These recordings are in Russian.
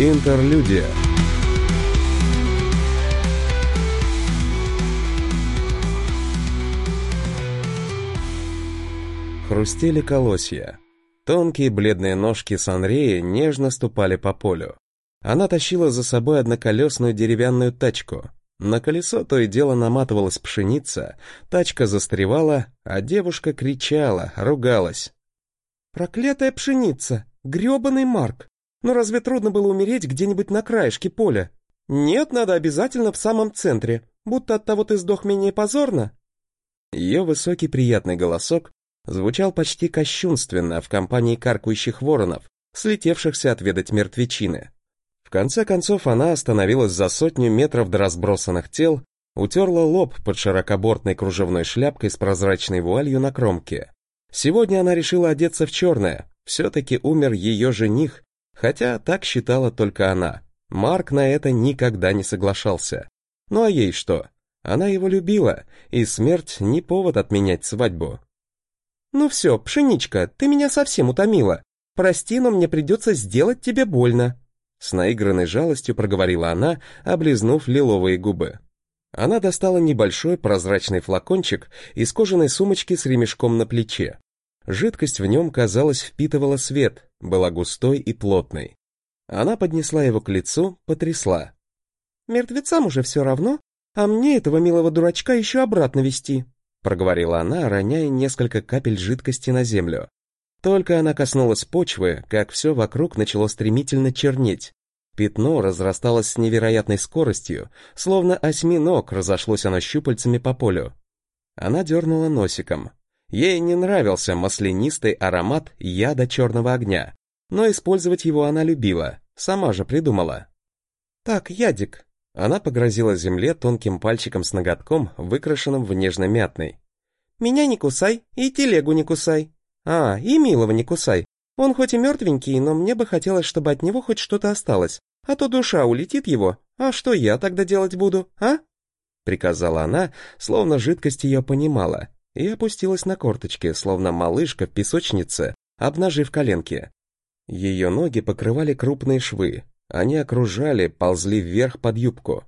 Интерлюдия Хрустели колосья. Тонкие бледные ножки Санреи нежно ступали по полю. Она тащила за собой одноколесную деревянную тачку. На колесо то и дело наматывалась пшеница, тачка застревала, а девушка кричала, ругалась. «Проклятая пшеница! грёбаный Марк! Ну разве трудно было умереть где-нибудь на краешке поля? Нет, надо обязательно в самом центре, будто от того ты сдох менее позорно». Ее высокий приятный голосок звучал почти кощунственно в компании каркающих воронов, слетевшихся отведать мертвечины. В конце концов она остановилась за сотню метров до разбросанных тел, утерла лоб под широкобортной кружевной шляпкой с прозрачной вуалью на кромке. Сегодня она решила одеться в черное, все-таки умер ее жених, хотя так считала только она. Марк на это никогда не соглашался. Ну а ей что? Она его любила, и смерть не повод отменять свадьбу. «Ну все, пшеничка, ты меня совсем утомила. Прости, но мне придется сделать тебе больно». С наигранной жалостью проговорила она, облизнув лиловые губы. Она достала небольшой прозрачный флакончик из кожаной сумочки с ремешком на плече. Жидкость в нем, казалось, впитывала свет, была густой и плотной. Она поднесла его к лицу, потрясла. «Мертвецам уже все равно, а мне этого милого дурачка еще обратно вести», проговорила она, роняя несколько капель жидкости на землю. Только она коснулась почвы, как все вокруг начало стремительно чернеть. Пятно разрасталось с невероятной скоростью, словно осьминог разошлось оно щупальцами по полю. Она дернула носиком. Ей не нравился маслянистый аромат яда черного огня, но использовать его она любила, сама же придумала. «Так, Ядик, она погрозила земле тонким пальчиком с ноготком, выкрашенным в нежно-мятный. «Меня не кусай и телегу не кусай. А, и милого не кусай. Он хоть и мертвенький, но мне бы хотелось, чтобы от него хоть что-то осталось, а то душа улетит его. А что я тогда делать буду, а?» Приказала она, словно жидкость ее понимала, и опустилась на корточки, словно малышка в песочнице, обнажив коленки. Ее ноги покрывали крупные швы, они окружали, ползли вверх под юбку.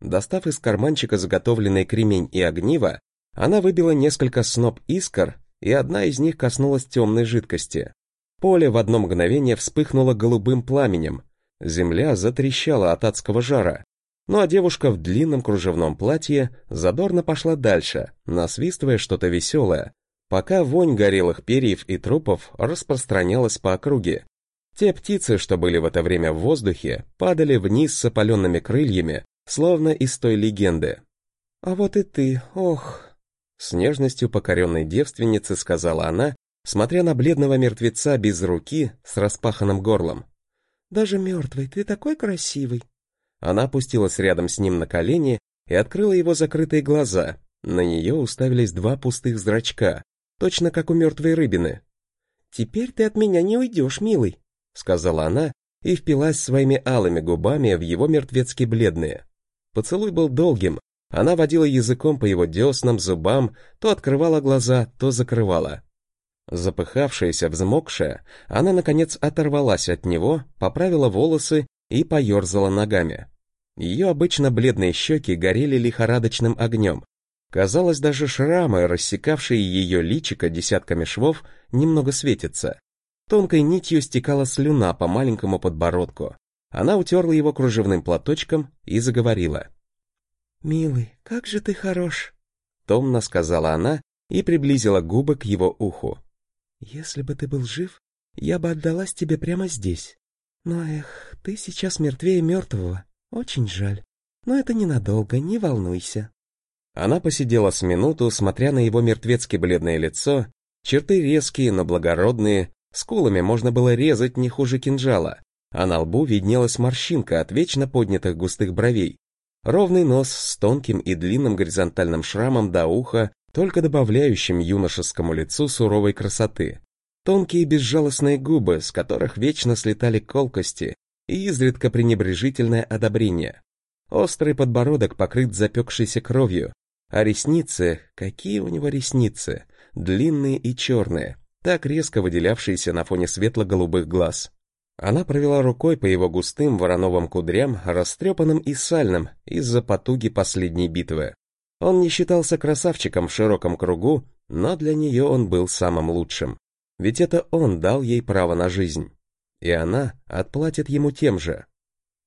Достав из карманчика заготовленный кремень и огниво, она выбила несколько сноп искр, и одна из них коснулась темной жидкости. Поле в одно мгновение вспыхнуло голубым пламенем, земля затрещала от адского жара. Ну а девушка в длинном кружевном платье задорно пошла дальше, насвистывая что-то веселое, пока вонь горелых перьев и трупов распространялась по округе. Те птицы, что были в это время в воздухе, падали вниз с опаленными крыльями, словно из той легенды. «А вот и ты, ох!» С нежностью покоренной девственницы сказала она, смотря на бледного мертвеца без руки с распаханным горлом. «Даже мертвый, ты такой красивый!» Она опустилась рядом с ним на колени и открыла его закрытые глаза. На нее уставились два пустых зрачка, точно как у мертвой рыбины. «Теперь ты от меня не уйдешь, милый!» — сказала она и впилась своими алыми губами в его мертвецки бледные. Поцелуй был долгим, она водила языком по его деснам, зубам, то открывала глаза, то закрывала. Запыхавшаяся, взмокшая, она, наконец, оторвалась от него, поправила волосы и поерзала ногами. Ее обычно бледные щеки горели лихорадочным огнем. Казалось, даже шрамы, рассекавшие ее личико десятками швов, немного светятся. Тонкой нитью стекала слюна по маленькому подбородку. Она утерла его кружевным платочком и заговорила. «Милый, как же ты хорош!» Томно сказала она и приблизила губы к его уху. «Если бы ты был жив, я бы отдалась тебе прямо здесь. Но, эх, ты сейчас мертвее мертвого. Очень жаль. Но это ненадолго, не волнуйся». Она посидела с минуту, смотря на его мертвецки бледное лицо, черты резкие, но благородные, Скулами можно было резать не хуже кинжала, а на лбу виднелась морщинка от вечно поднятых густых бровей. Ровный нос с тонким и длинным горизонтальным шрамом до уха, только добавляющим юношескому лицу суровой красоты. Тонкие безжалостные губы, с которых вечно слетали колкости, и изредка пренебрежительное одобрение. Острый подбородок покрыт запекшейся кровью, а ресницы, какие у него ресницы, длинные и черные, так резко выделявшиеся на фоне светло-голубых глаз. Она провела рукой по его густым вороновым кудрям, растрепанным и сальным из-за потуги последней битвы. Он не считался красавчиком в широком кругу, но для нее он был самым лучшим. Ведь это он дал ей право на жизнь. И она отплатит ему тем же.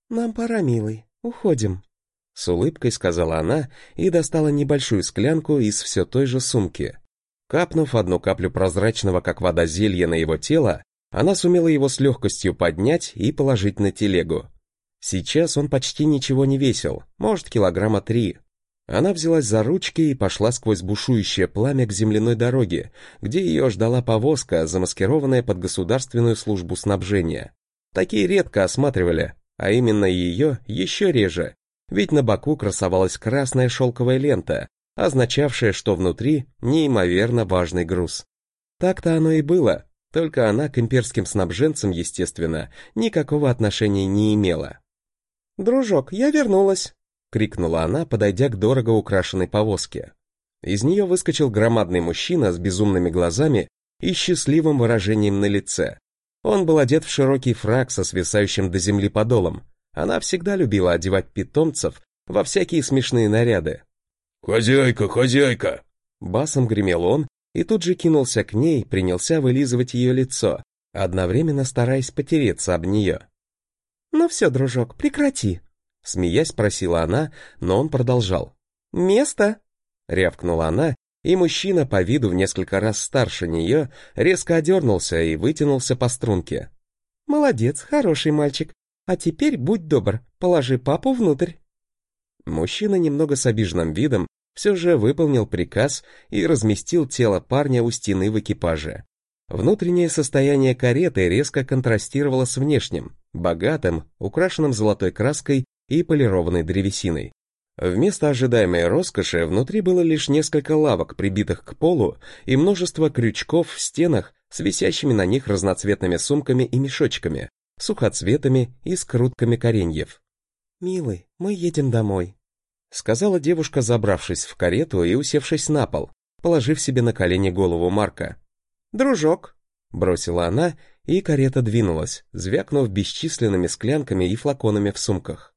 «Нам пора, милый, уходим», — с улыбкой сказала она и достала небольшую склянку из все той же сумки. Капнув одну каплю прозрачного, как вода, зелья на его тело, она сумела его с легкостью поднять и положить на телегу. Сейчас он почти ничего не весил, может, килограмма три. Она взялась за ручки и пошла сквозь бушующее пламя к земляной дороге, где ее ждала повозка, замаскированная под государственную службу снабжения. Такие редко осматривали, а именно ее еще реже, ведь на боку красовалась красная шелковая лента, означавшая, что внутри неимоверно важный груз. Так-то оно и было, только она к имперским снабженцам, естественно, никакого отношения не имела. «Дружок, я вернулась!» — крикнула она, подойдя к дорого украшенной повозке. Из нее выскочил громадный мужчина с безумными глазами и счастливым выражением на лице. Он был одет в широкий фраг со свисающим до земли подолом. Она всегда любила одевать питомцев во всякие смешные наряды. «Хозяйка, хозяйка!» Басом гремел он и тут же кинулся к ней, принялся вылизывать ее лицо, одновременно стараясь потереться об нее. «Ну все, дружок, прекрати!» Смеясь, просила она, но он продолжал. «Место!» — рявкнула она, и мужчина, по виду в несколько раз старше нее, резко одернулся и вытянулся по струнке. «Молодец, хороший мальчик. А теперь будь добр, положи папу внутрь». Мужчина немного с обиженным видом все же выполнил приказ и разместил тело парня у стены в экипаже. Внутреннее состояние кареты резко контрастировало с внешним, богатым, украшенным золотой краской и полированной древесиной. Вместо ожидаемой роскоши внутри было лишь несколько лавок, прибитых к полу, и множество крючков в стенах с висящими на них разноцветными сумками и мешочками, сухоцветами и скрутками кореньев. «Милый, мы едем домой», сказала девушка, забравшись в карету и усевшись на пол, положив себе на колени голову Марка. «Дружок!» — бросила она, и карета двинулась, звякнув бесчисленными склянками и флаконами в сумках.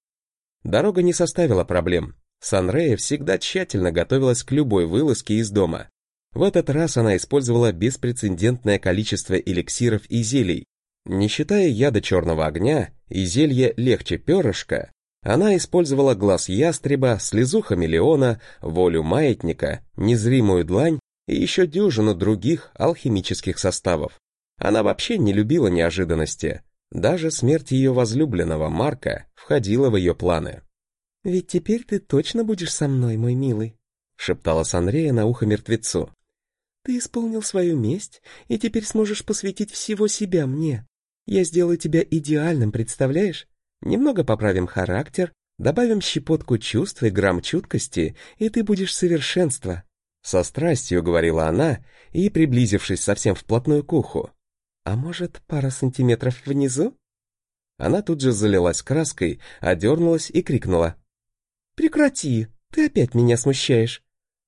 Дорога не составила проблем. Санрея всегда тщательно готовилась к любой вылазке из дома. В этот раз она использовала беспрецедентное количество эликсиров и зелий. Не считая яда черного огня и зелья легче перышка, она использовала глаз ястреба, слезу хамелеона, волю маятника, незримую длань и еще дюжину других алхимических составов. Она вообще не любила неожиданности. Даже смерть ее возлюбленного Марка входила в ее планы. «Ведь теперь ты точно будешь со мной, мой милый», — шептала Санрея на ухо мертвецу. «Ты исполнил свою месть, и теперь сможешь посвятить всего себя мне. Я сделаю тебя идеальным, представляешь? Немного поправим характер, добавим щепотку чувств и грамм чуткости, и ты будешь совершенство. Со страстью говорила она и, приблизившись совсем вплотную к уху. А может, пара сантиметров внизу? Она тут же залилась краской, одернулась и крикнула. «Прекрати, ты опять меня смущаешь!»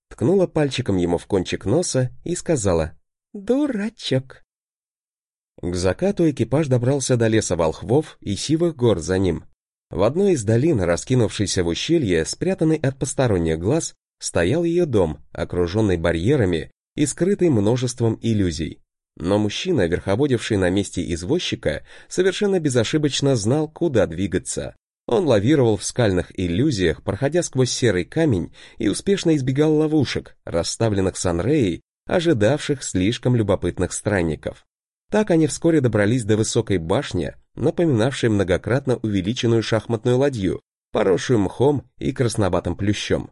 Ткнула пальчиком ему в кончик носа и сказала «Дурачок!» К закату экипаж добрался до леса волхвов и сивых гор за ним. В одной из долин, раскинувшейся в ущелье, спрятанной от посторонних глаз, стоял ее дом, окруженный барьерами и скрытый множеством иллюзий. Но мужчина, верховодивший на месте извозчика, совершенно безошибочно знал, куда двигаться. Он лавировал в скальных иллюзиях, проходя сквозь серый камень и успешно избегал ловушек, расставленных Санреей, ожидавших слишком любопытных странников. Так они вскоре добрались до высокой башни, напоминавшей многократно увеличенную шахматную ладью, поросшую мхом и красноватым плющом.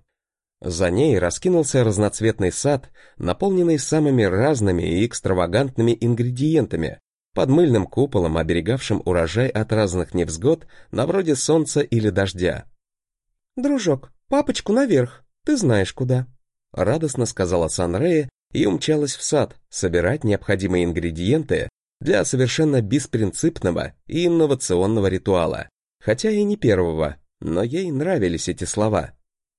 За ней раскинулся разноцветный сад, наполненный самыми разными и экстравагантными ингредиентами, под мыльным куполом, оберегавшим урожай от разных невзгод, на вроде солнца или дождя. «Дружок, папочку наверх, ты знаешь куда», — радостно сказала Санрея и умчалась в сад собирать необходимые ингредиенты для совершенно беспринципного и инновационного ритуала, хотя и не первого, но ей нравились эти слова.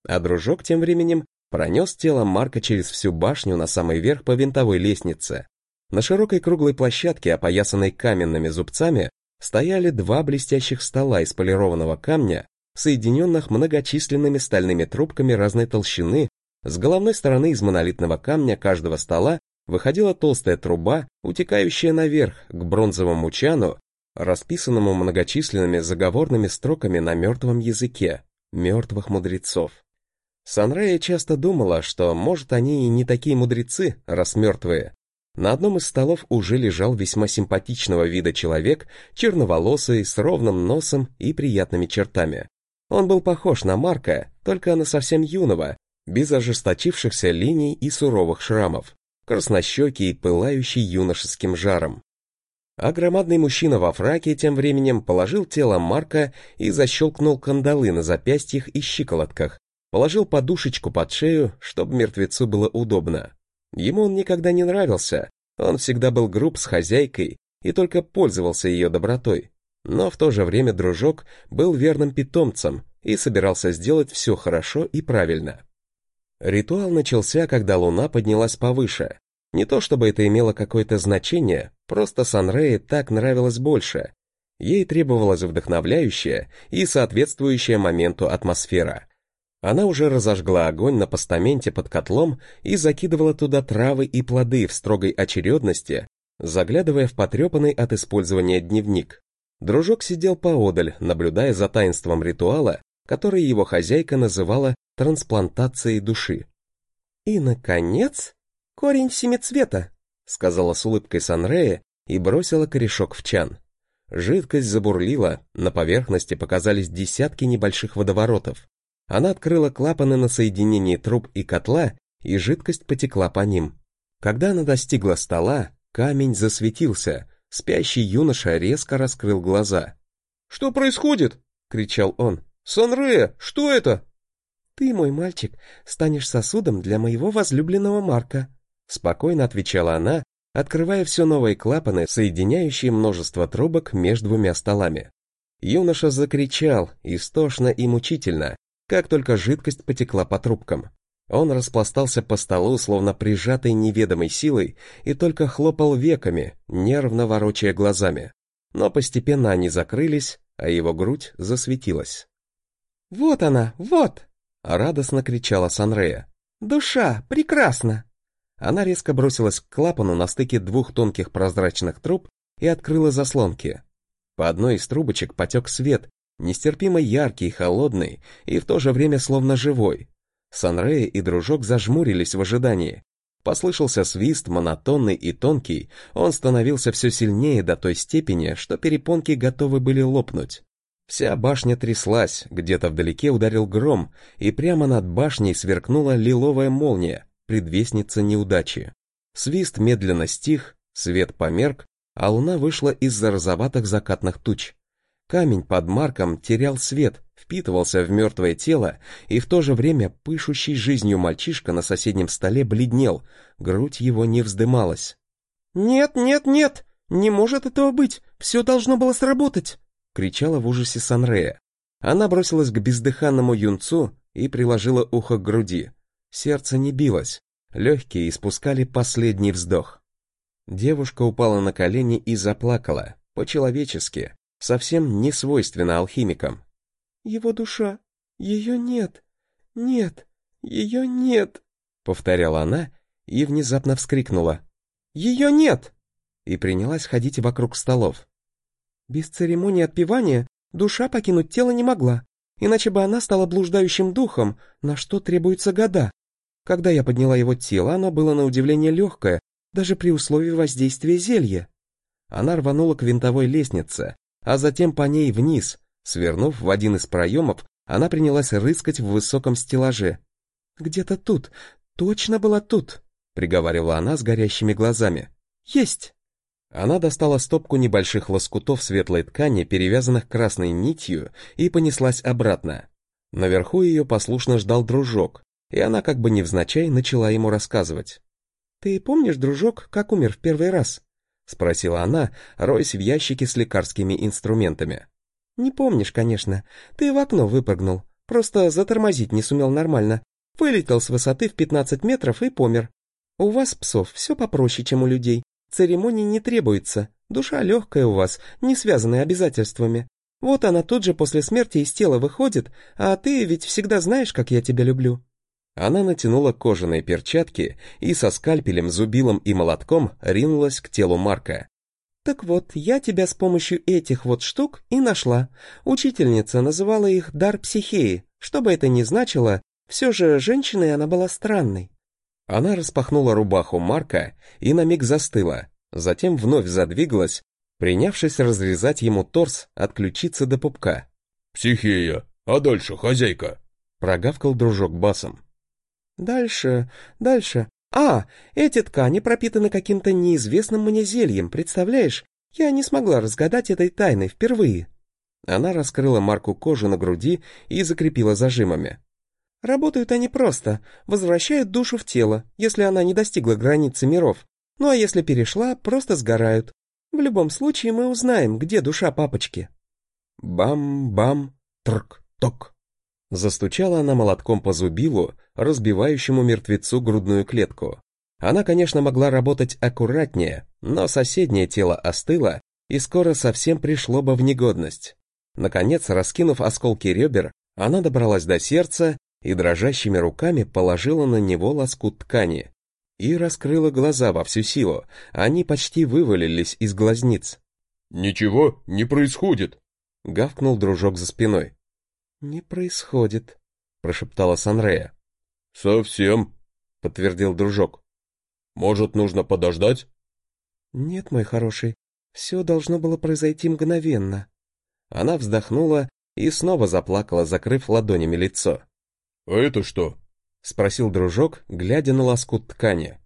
А дружок тем временем пронес тело Марка через всю башню на самый верх по винтовой лестнице. На широкой круглой площадке, опоясанной каменными зубцами, стояли два блестящих стола из полированного камня, соединенных многочисленными стальными трубками разной толщины, с головной стороны из монолитного камня каждого стола выходила толстая труба, утекающая наверх к бронзовому чану, расписанному многочисленными заговорными строками на мертвом языке, мертвых мудрецов. Санрея часто думала, что, может, они и не такие мудрецы, раз мертвые. На одном из столов уже лежал весьма симпатичного вида человек, черноволосый, с ровным носом и приятными чертами. Он был похож на Марка, только на совсем юного, без ожесточившихся линий и суровых шрамов, краснощекий пылающий юношеским жаром. А громадный мужчина во фраке тем временем положил тело Марка и защелкнул кандалы на запястьях и щиколотках, положил подушечку под шею, чтобы мертвецу было удобно. Ему он никогда не нравился, он всегда был груб с хозяйкой и только пользовался ее добротой. Но в то же время дружок был верным питомцем и собирался сделать все хорошо и правильно. Ритуал начался, когда луна поднялась повыше. Не то чтобы это имело какое-то значение, просто Санрее так нравилось больше. Ей требовалась вдохновляющая и соответствующая моменту атмосфера. Она уже разожгла огонь на постаменте под котлом и закидывала туда травы и плоды в строгой очередности, заглядывая в потрепанный от использования дневник. Дружок сидел поодаль, наблюдая за таинством ритуала, который его хозяйка называла трансплантацией души. «И, наконец, корень семицвета», — сказала с улыбкой Санрея и бросила корешок в чан. Жидкость забурлила, на поверхности показались десятки небольших водоворотов. Она открыла клапаны на соединении труб и котла, и жидкость потекла по ним. Когда она достигла стола, камень засветился, спящий юноша резко раскрыл глаза. «Что происходит?» — кричал он. «Санрея, что это?» «Ты, мой мальчик, станешь сосудом для моего возлюбленного Марка», спокойно отвечала она, открывая все новые клапаны, соединяющие множество трубок между двумя столами. Юноша закричал, истошно и мучительно, как только жидкость потекла по трубкам. Он распластался по столу, словно прижатый неведомой силой, и только хлопал веками, нервно ворочая глазами. Но постепенно они закрылись, а его грудь засветилась. «Вот она, вот!» Радостно кричала Санрея. «Душа, прекрасно!» Она резко бросилась к клапану на стыке двух тонких прозрачных труб и открыла заслонки. По одной из трубочек потек свет, нестерпимо яркий, холодный и в то же время словно живой. Санрея и дружок зажмурились в ожидании. Послышался свист, монотонный и тонкий, он становился все сильнее до той степени, что перепонки готовы были лопнуть. Вся башня тряслась, где-то вдалеке ударил гром, и прямо над башней сверкнула лиловая молния, предвестница неудачи. Свист медленно стих, свет померк, а луна вышла из-за розоватых закатных туч. Камень под марком терял свет, впитывался в мертвое тело, и в то же время пышущий жизнью мальчишка на соседнем столе бледнел, грудь его не вздымалась. «Нет, нет, нет! Не может этого быть! Все должно было сработать!» — кричала в ужасе Санрея. Она бросилась к бездыханному юнцу и приложила ухо к груди. Сердце не билось, легкие испускали последний вздох. Девушка упала на колени и заплакала, по-человечески, совсем не свойственно алхимикам. «Его душа, ее нет, нет, ее нет», — повторяла она и внезапно вскрикнула. «Ее нет!» и принялась ходить вокруг столов. Без церемонии отпевания душа покинуть тело не могла, иначе бы она стала блуждающим духом, на что требуются года. Когда я подняла его тело, оно было на удивление легкое, даже при условии воздействия зелья. Она рванула к винтовой лестнице, а затем по ней вниз. Свернув в один из проемов, она принялась рыскать в высоком стеллаже. «Где-то тут, точно была тут», — приговаривала она с горящими глазами. «Есть!» Она достала стопку небольших лоскутов светлой ткани, перевязанных красной нитью, и понеслась обратно. Наверху ее послушно ждал дружок, и она как бы невзначай начала ему рассказывать. «Ты помнишь, дружок, как умер в первый раз?» — спросила она, роясь в ящике с лекарскими инструментами. «Не помнишь, конечно. Ты в окно выпрыгнул. Просто затормозить не сумел нормально. Вылетел с высоты в 15 метров и помер. У вас, псов, все попроще, чем у людей. Церемоний не требуется. Душа легкая у вас, не связанная обязательствами. Вот она тут же после смерти из тела выходит, а ты ведь всегда знаешь, как я тебя люблю». Она натянула кожаные перчатки и со скальпелем, зубилом и молотком ринулась к телу Марка. «Так вот, я тебя с помощью этих вот штук и нашла. Учительница называла их дар психеи. Что бы это ни значило, все же женщиной она была странной». Она распахнула рубаху Марка и на миг застыла, затем вновь задвигалась, принявшись разрезать ему торс от ключицы до пупка. «Психея, а дальше хозяйка?» — прогавкал дружок басом. «Дальше, дальше. А, эти ткани пропитаны каким-то неизвестным мне зельем, представляешь? Я не смогла разгадать этой тайны впервые». Она раскрыла марку кожи на груди и закрепила зажимами. Работают они просто, возвращают душу в тело, если она не достигла границы миров. Ну а если перешла, просто сгорают. В любом случае мы узнаем, где душа папочки. Бам-бам, трк-ток. Застучала она молотком по зубилу, разбивающему мертвецу грудную клетку. Она, конечно, могла работать аккуратнее, но соседнее тело остыло и скоро совсем пришло бы в негодность. Наконец, раскинув осколки ребер, она добралась до сердца и дрожащими руками положила на него лоскут ткани и раскрыла глаза во всю силу, они почти вывалились из глазниц. «Ничего не происходит», — гавкнул дружок за спиной. «Не происходит», — прошептала Санрея. «Совсем», — подтвердил дружок. «Может, нужно подождать?» «Нет, мой хороший, все должно было произойти мгновенно». Она вздохнула и снова заплакала, закрыв ладонями лицо. «А это что?» — спросил дружок, глядя на лоскут ткани.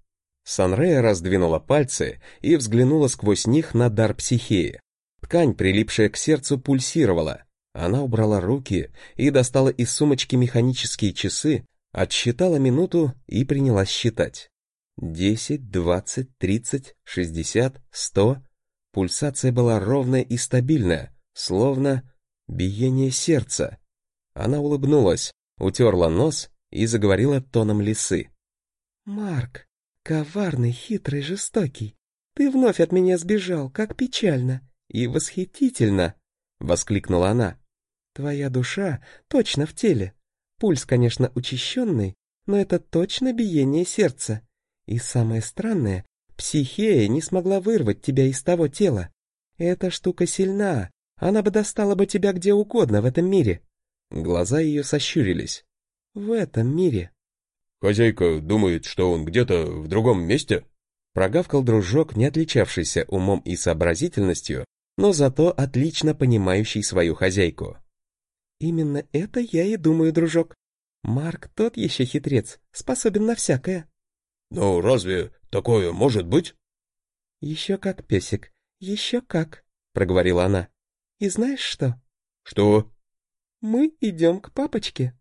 Санрея раздвинула пальцы и взглянула сквозь них на дар психеи. Ткань, прилипшая к сердцу, пульсировала. Она убрала руки и достала из сумочки механические часы, отсчитала минуту и принялась считать. Десять, двадцать, тридцать, шестьдесят, сто. Пульсация была ровная и стабильная, словно биение сердца. Она улыбнулась, утерла нос и заговорила тоном лисы. «Марк, коварный, хитрый, жестокий, ты вновь от меня сбежал, как печально и восхитительно!» — воскликнула она. «Твоя душа точно в теле. Пульс, конечно, учащенный, но это точно биение сердца. И самое странное, психея не смогла вырвать тебя из того тела. Эта штука сильна, она бы достала бы тебя где угодно в этом мире». Глаза ее сощурились в этом мире. Хозяйка думает, что он где-то в другом месте? Прогавкал дружок, не отличавшийся умом и сообразительностью, но зато отлично понимающий свою хозяйку. Именно это я и думаю, дружок. Марк тот еще хитрец, способен на всякое. Ну, разве такое может быть? Еще как, песик, еще как, проговорила она. И знаешь что? Что? Мы идем к папочке.